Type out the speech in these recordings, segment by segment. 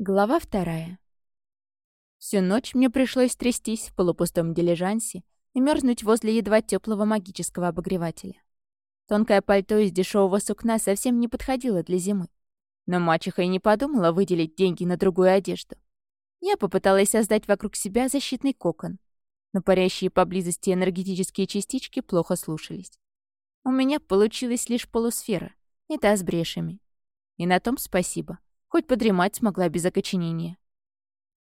Глава вторая. Всю ночь мне пришлось трястись в полупустом дилижансе и мерзнуть возле едва теплого магического обогревателя. Тонкое пальто из дешевого сукна совсем не подходило для зимы. Но мачеха и не подумала выделить деньги на другую одежду. Я попыталась создать вокруг себя защитный кокон, но парящие поблизости энергетические частички плохо слушались. У меня получилась лишь полусфера, и та с брешами. И на том спасибо. Хоть подремать смогла без окоченения.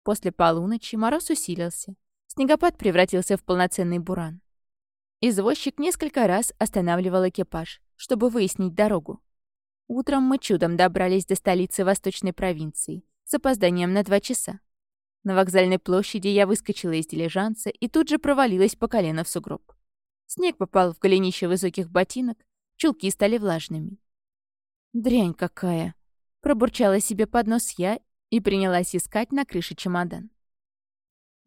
После полуночи мороз усилился. Снегопад превратился в полноценный буран. Извозчик несколько раз останавливал экипаж, чтобы выяснить дорогу. Утром мы чудом добрались до столицы восточной провинции с опозданием на два часа. На вокзальной площади я выскочила из дилижанса и тут же провалилась по колено в сугроб. Снег попал в голенище высоких ботинок, чулки стали влажными. «Дрянь какая!» Пробурчала себе под нос я и принялась искать на крыше чемодан.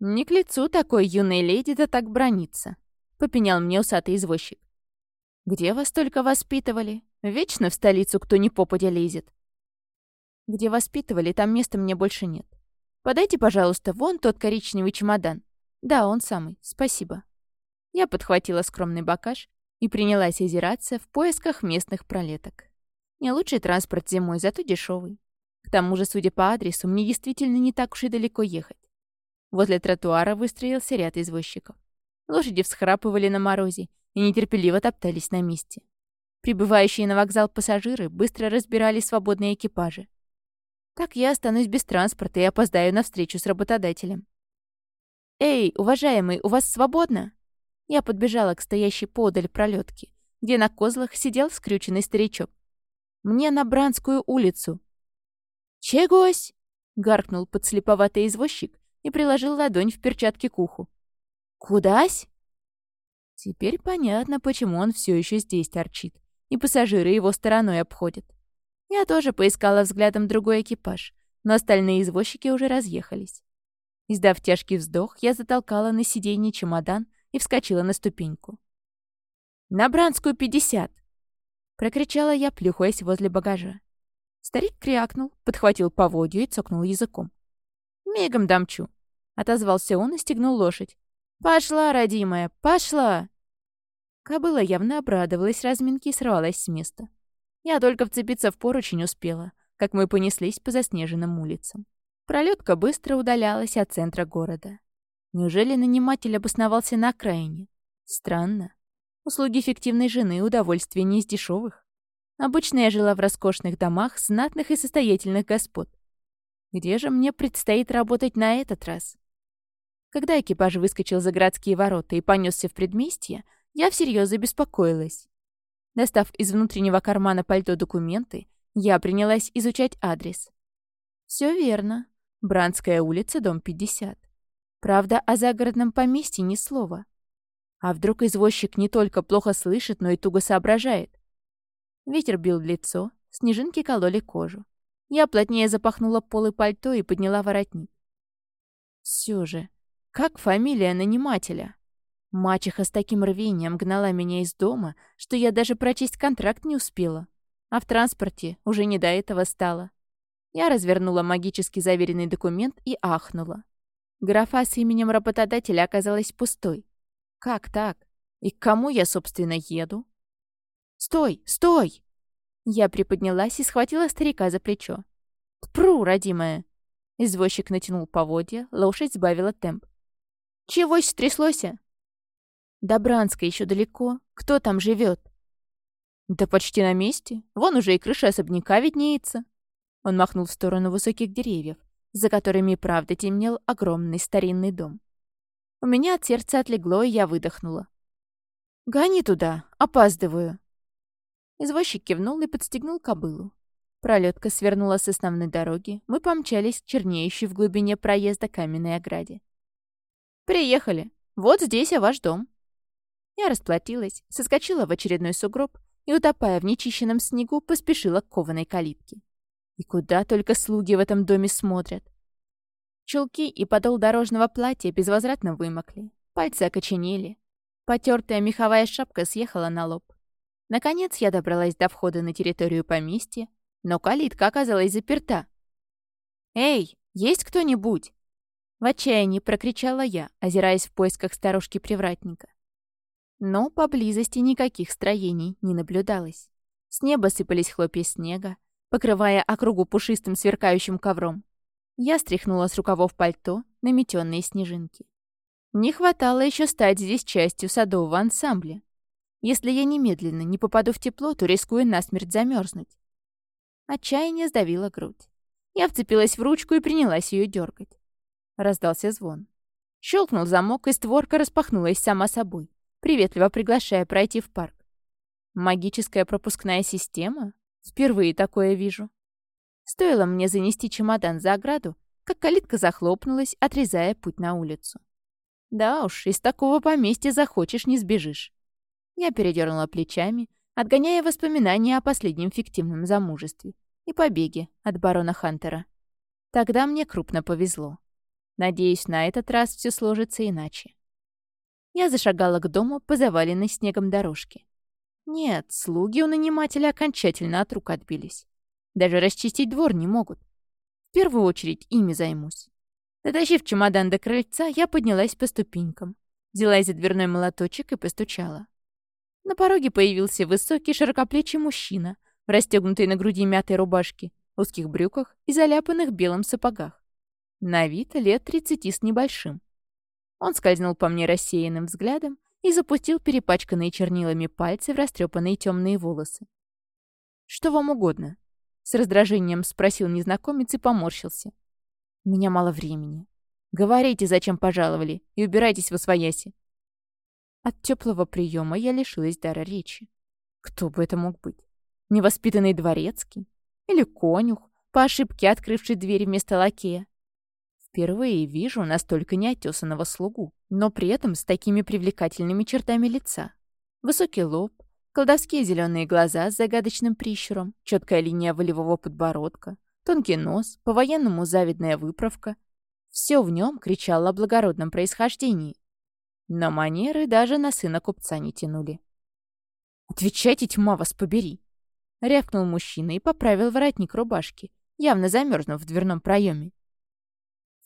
«Не к лицу такой юной леди да так брониться», — попенял мне усатый извозчик. «Где вас только воспитывали? Вечно в столицу кто ни попадя лезет». «Где воспитывали, там места мне больше нет. Подайте, пожалуйста, вон тот коричневый чемодан. Да, он самый, спасибо». Я подхватила скромный багаж и принялась озираться в поисках местных пролеток. Не лучший транспорт зимой, зато дешевый. К тому же, судя по адресу, мне действительно не так уж и далеко ехать. Возле тротуара выстроился ряд извозчиков. Лошади всхрапывали на морозе и нетерпеливо топтались на месте. Прибывающие на вокзал пассажиры быстро разбирали свободные экипажи. Так я останусь без транспорта и опоздаю на встречу с работодателем. «Эй, уважаемый, у вас свободно?» Я подбежала к стоящей подаль пролетке, где на козлах сидел скрюченный старичок. Мне на Бранскую улицу». «Чегось?» — гаркнул подслеповатый извозчик и приложил ладонь в перчатке к уху. «Кудась?» Теперь понятно, почему он все еще здесь торчит, и пассажиры его стороной обходят. Я тоже поискала взглядом другой экипаж, но остальные извозчики уже разъехались. Издав тяжкий вздох, я затолкала на сиденье чемодан и вскочила на ступеньку. «На Бранскую, 50!» Прокричала я, плюхаясь возле багажа. Старик крякнул, подхватил поводью и цокнул языком. «Мигом дамчу!» — отозвался он и стегнул лошадь. «Пошла, родимая, пошла!» Кобыла явно обрадовалась разминке и сорвалась с места. Я только вцепиться в поручень успела, как мы понеслись по заснеженным улицам. Пролетка быстро удалялась от центра города. Неужели наниматель обосновался на окраине? Странно. Услуги фиктивной жены — удовольствие не из дешевых. Обычно я жила в роскошных домах знатных и состоятельных господ. Где же мне предстоит работать на этот раз? Когда экипаж выскочил за городские ворота и понесся в предместье, я всерьез забеспокоилась. Достав из внутреннего кармана пальто документы, я принялась изучать адрес. Все верно. Бранская улица, дом 50. Правда, о загородном поместье ни слова. А вдруг извозчик не только плохо слышит, но и туго соображает? Ветер бил в лицо, снежинки кололи кожу. Я плотнее запахнула полы пальто и подняла воротник. Все же, как фамилия нанимателя? Мачеха с таким рвением гнала меня из дома, что я даже прочесть контракт не успела. А в транспорте уже не до этого стало. Я развернула магически заверенный документ и ахнула. Графа с именем работодателя оказалась пустой. Как так? И к кому я, собственно, еду? «Стой! Стой!» Я приподнялась и схватила старика за плечо. «Тпру, родимая!» Извозчик натянул поводья, лошадь сбавила темп. «Чегось стряслося?» «До Бранска еще далеко. Кто там живет? «Да почти на месте. Вон уже и крыша особняка виднеется». Он махнул в сторону высоких деревьев, за которыми правда темнел огромный старинный дом. У меня от сердца отлегло, и я выдохнула. «Гони туда, опаздываю». Извозчик кивнул и подстегнул кобылу. Пролетка свернула с основной дороги, мы помчались к чернеющей в глубине проезда каменной ограде. «Приехали. Вот здесь и ваш дом». Я расплатилась, соскочила в очередной сугроб и, утопая в нечищенном снегу, поспешила к кованой калитке. И куда только слуги в этом доме смотрят. Чулки и подол дорожного платья безвозвратно вымокли. Пальцы окоченели. Потертая меховая шапка съехала на лоб. Наконец я добралась до входа на территорию поместья, но калитка оказалась заперта. «Эй, есть кто-нибудь?» В отчаянии прокричала я, озираясь в поисках старушки-привратника. Но поблизости никаких строений не наблюдалось. С неба сыпались хлопья снега, покрывая округу пушистым сверкающим ковром. Я стряхнула с рукавов пальто наметенные снежинки. Не хватало еще стать здесь частью садового ансамбля. Если я немедленно не попаду в тепло, то рискую насмерть замерзнуть. Отчаяние сдавило грудь. Я вцепилась в ручку и принялась ее дергать. Раздался звон. Щелкнул замок, и створка распахнулась сама собой, приветливо приглашая пройти в парк. Магическая пропускная система? Впервые такое вижу. Стоило мне занести чемодан за ограду, как калитка захлопнулась, отрезая путь на улицу. Да уж, из такого поместья захочешь, не сбежишь. Я передернула плечами, отгоняя воспоминания о последнем фиктивном замужестве и побеге от барона Хантера. Тогда мне крупно повезло. Надеюсь, на этот раз все сложится иначе. Я зашагала к дому по заваленной снегом дорожке. Нет, слуги у нанимателя окончательно от рук отбились. Даже расчистить двор не могут. В первую очередь ими займусь. Дотащив чемодан до крыльца, я поднялась по ступенькам, взялась за дверной молоточек и постучала. На пороге появился высокий, широкоплечий мужчина в расстегнутой на груди мятой рубашке, узких брюках и заляпанных белым сапогах. На вид лет тридцати с небольшим. Он скользнул по мне рассеянным взглядом и запустил перепачканные чернилами пальцы в растрепанные темные волосы. «Что вам угодно?» — с раздражением спросил незнакомец и поморщился. «У меня мало времени. Говорите, зачем пожаловали, и убирайтесь в освояси». От теплого приема я лишилась дара речи. Кто бы это мог быть? Невоспитанный дворецкий? Или конюх, по ошибке открывший дверь вместо лакея? Впервые вижу настолько неотесанного слугу, но при этом с такими привлекательными чертами лица. Высокий лоб, колдовские зеленые глаза с загадочным прищуром, четкая линия волевого подбородка, тонкий нос, по-военному завидная выправка. Все в нем кричало о благородном происхождении. Но манеры даже на сына купца не тянули. «Отвечайте, тьма вас побери!» — рявкнул мужчина и поправил воротник рубашки, явно замерзнув в дверном проеме.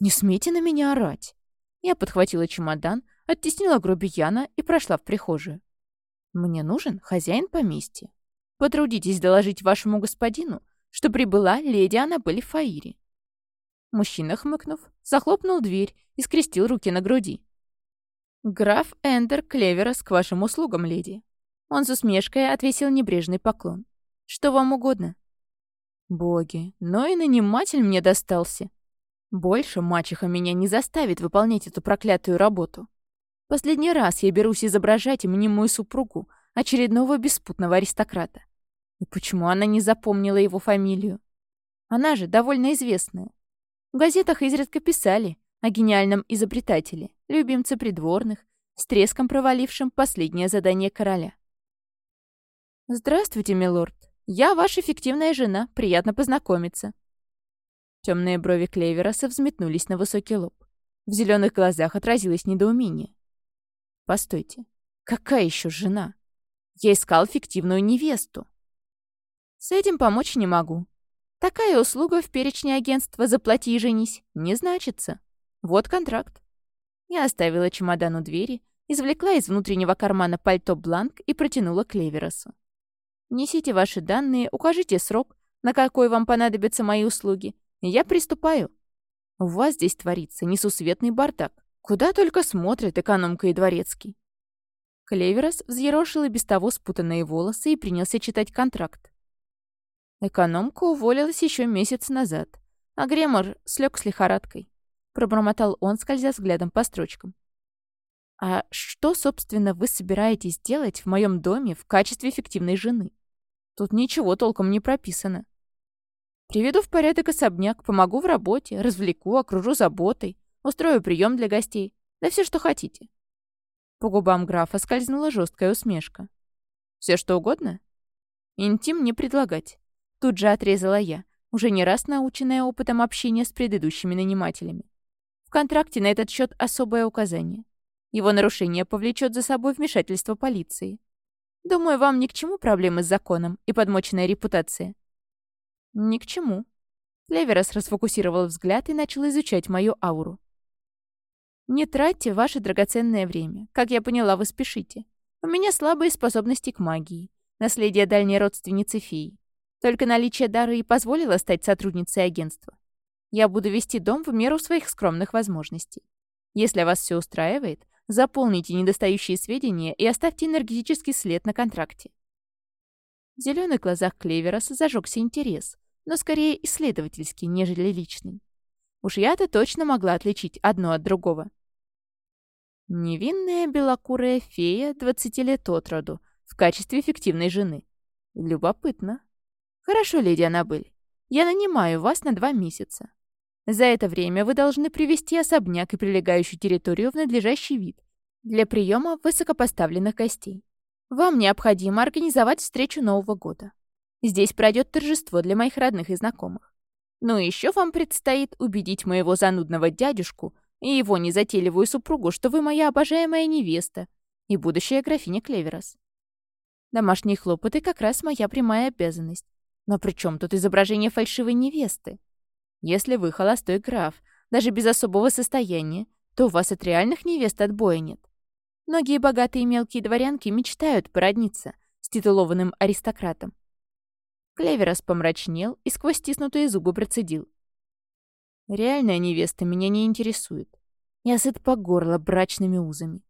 «Не смейте на меня орать!» Я подхватила чемодан, оттеснила грубияна и прошла в прихожую. «Мне нужен хозяин поместья. Потрудитесь доложить вашему господину, что прибыла леди Аннабель Фаири». Мужчина, хмыкнув, захлопнул дверь и скрестил руки на груди. «Граф Эндер Клеверос к вашим услугам, леди». Он с усмешкой отвесил небрежный поклон. «Что вам угодно?» «Боги, но и наниматель мне достался. Больше мачеха меня не заставит выполнять эту проклятую работу. Последний раз я берусь изображать мнимую супругу очередного беспутного аристократа. И почему она не запомнила его фамилию? Она же довольно известная. В газетах изредка писали о гениальном изобретателе, любимце придворных, с треском провалившем последнее задание короля. «Здравствуйте, милорд. Я ваша фиктивная жена. Приятно познакомиться», Темные брови Клевероса взметнулись на высокий лоб. В зеленых глазах отразилось недоумение. «Постойте, какая еще жена? Я искал фиктивную невесту». «С этим помочь не могу. Такая услуга в перечне агентства «Заплати и женись» не значится. Вот контракт». Я оставила чемодан у двери, извлекла из внутреннего кармана пальто бланк и протянула Клеверосу. «Несите ваши данные, укажите срок, на какой вам понадобятся мои услуги, я приступаю. У вас здесь творится несусветный бардак. Куда только смотрят экономка и дворецкий. Клеверос взъерошил и без того спутанные волосы и принялся читать контракт. Экономка уволилась еще месяц назад, а Гремор слег с лихорадкой. Пробормотал он, скользя взглядом по строчкам. «А что, собственно, вы собираетесь делать в моем доме в качестве эффективной жены? Тут ничего толком не прописано. Приведу в порядок особняк, помогу в работе, развлеку, окружу заботой, устрою прием для гостей. Да все, что хотите». По губам графа скользнула жесткая усмешка. «Все, что угодно?» «Интим не предлагать». Тут же отрезала я, уже не раз наученная опытом общения с предыдущими нанимателями. В контракте на этот счет особое указание. Его нарушение повлечет за собой вмешательство полиции. Думаю, вам ни к чему проблемы с законом и подмоченная репутация. «Ни к чему». Клеверос расфокусировал взгляд и начал изучать мою ауру. «Не тратьте ваше драгоценное время. Как я поняла, вы спешите. У меня слабые способности к магии. Наследие дальней родственницы феи. Только наличие дара и позволило стать сотрудницей агентства. Я буду вести дом в меру своих скромных возможностей. Если вас все устраивает, заполните недостающие сведения и оставьте энергетический след на контракте. В зеленых глазах Клевероса зажегся интерес, но скорее исследовательский, нежели личный. Уж я-то точно могла отличить одно от другого. Невинная белокурая фея 20 лет от роду в качестве фиктивной жены. Любопытно. Хорошо, леди Аннабель. Я нанимаю вас на два месяца. За это время вы должны привести особняк и прилегающую территорию в надлежащий вид для приема высокопоставленных гостей. Вам необходимо организовать встречу Нового года. Здесь пройдет торжество для моих родных и знакомых. И еще вам предстоит убедить моего занудного дядюшку и его незатейливую супругу, что вы моя обожаемая невеста и будущая графиня Клеверос. Домашние хлопоты как раз моя прямая обязанность. Но при чем тут изображение фальшивой невесты? Если вы холостой граф, даже без особого состояния, то у вас от реальных невест отбоя нет. Многие богатые мелкие дворянки мечтают породниться с титулованным аристократом. Клеверос помрачнел и сквозь стиснутые зубы процедил. «Реальная невеста меня не интересует. Я сыт по горло брачными узами.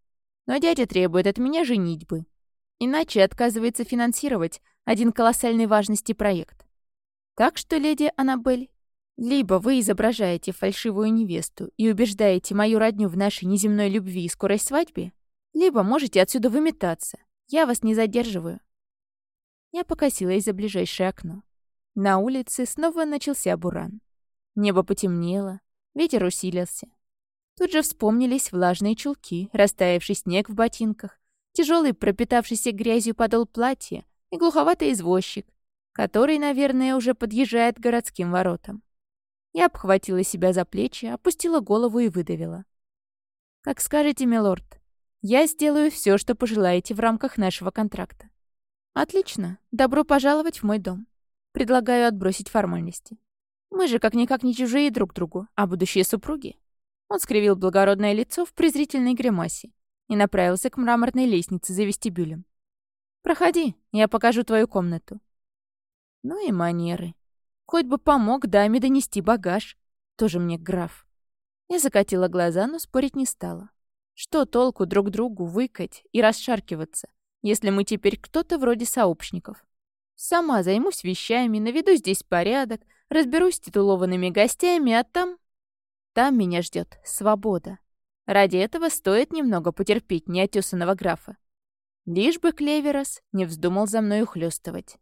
Но дядя требует от меня женитьбы. Иначе отказывается финансировать один колоссальной важности проект. Так что, леди Аннабель, либо вы изображаете фальшивую невесту и убеждаете мою родню в нашей неземной любви и скорой свадьбе, либо можете отсюда выметаться. Я вас не задерживаю». Я покосилась за ближайшее окно. На улице снова начался буран. Небо потемнело, ветер усилился. Тут же вспомнились влажные чулки, растаявший снег в ботинках, тяжелый пропитавшийся грязью подол платья и глуховатый извозчик, который, наверное, уже подъезжает к городским воротам. Я обхватила себя за плечи, опустила голову и выдавила. «Как скажете, милорд, я сделаю все, что пожелаете в рамках нашего контракта». «Отлично. Добро пожаловать в мой дом. Предлагаю отбросить формальности. Мы же как-никак не чужие друг другу, а будущие супруги». Он скривил благородное лицо в презрительной гримасе и направился к мраморной лестнице за вестибюлем. «Проходи, я покажу твою комнату». Ну и манеры. Хоть бы помог даме донести багаж. Тоже мне граф. Я закатила глаза, но спорить не стала. Что толку друг другу выкать и расшаркиваться, если мы теперь кто-то вроде сообщников? Сама займусь вещами, наведу здесь порядок, разберусь с титулованными гостями, а там... Там меня ждет свобода. Ради этого стоит немного потерпеть неотесанного графа. Лишь бы Клеверос не вздумал за мной ухлёстывать.